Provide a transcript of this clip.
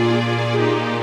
Música